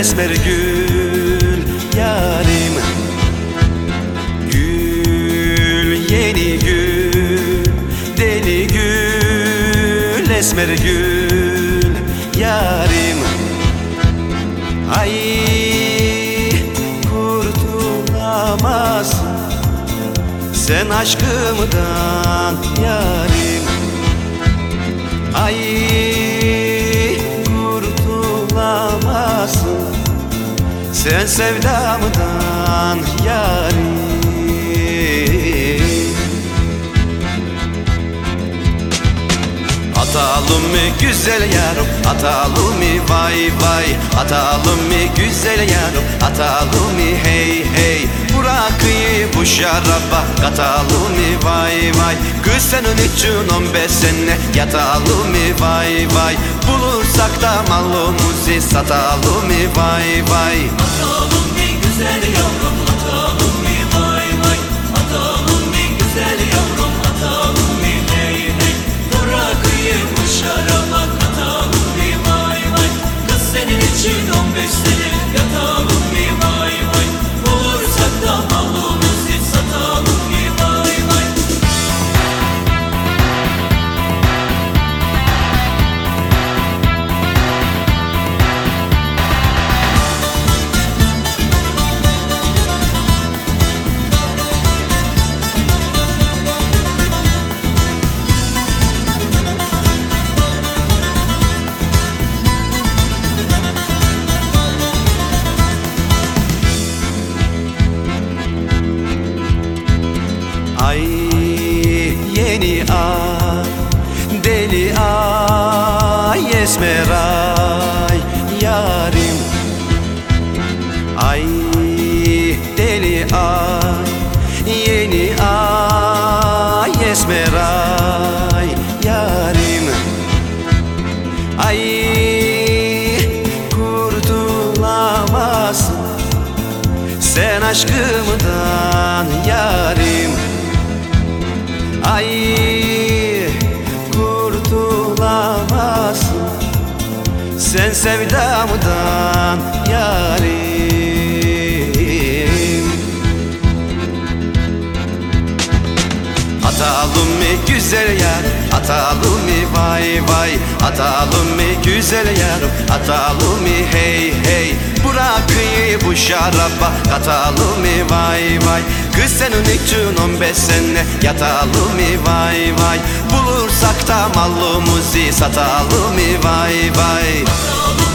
esmer gül yarim. Gül yeni gül deli gül. Esmer gül yarim. Ay kurtulamazsın sen aşkımdan yarim. Ay Sen sevdamdan yarim güzel yarım Atalım mı? Vay vay. Atalım mı? Güzel yarım Atalım mı? Hey hey. Bırakıyı bu şaraba Katalım mı? Vay vay. Kız senin için on beş sene Yatalım mı? Vay vay. Bulursak da malımızı Satalım mı? Vay vay. Atalım bir güzel yavrum yeni ay Deli ay Esmer ay Yarim. Ay deli ay Yeni ay Esmer ay Yarim. Ay kurtulamazsın sen aşkımdan yarim Ay kurtulamazsın. Sen sevdamdan yarim. Atalım mı güzel yar Atalım mı? Vay vay. Atalım mı? Güzel yar Atalım mı? Hey hey. Bırakıyı bu şaraba. Katalım mı? Vay vay. Kız senin için on beş sene. Yatalım mı? Vay vay. Bulursak da malımızı Satalım mı? Vay vay. Atalım